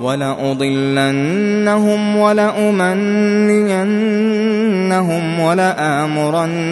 وَلَأُضِلَّنَّهُمْ وَلَأُمَنِّيَنَّهُمْ وَلَآمُرَنَّهُمْ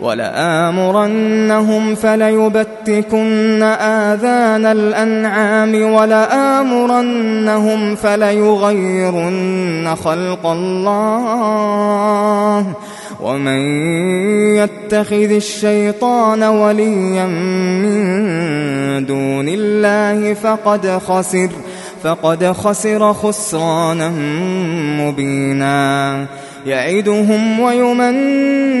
ولآمرنهم فليبتكن آذان الأنعام ولآمرنهم فليغيرن خلق الله ومن يتخذ الشيطان وليا من دون الله فقد خسر فقد خسر خسرانا مبينا. يعدهم ويمنيهم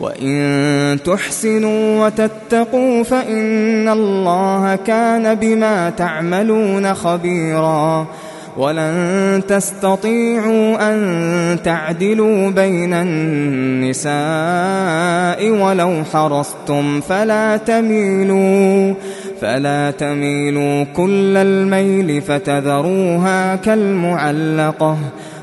وَإِن تُحْسِنُوا وَتَتَّقُوا فَإِنَّ اللَّهَ كَانَ بِمَا تَعْمَلُونَ خَبِيرًا ولن تستطيعوا أن تعدلوا بين النساء ولو حرصتم فلا تميلوا فلا تميلوا كل الميل فتذروها كالمعلقة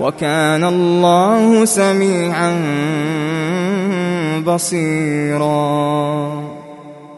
وكان الله سميعا بصيرا.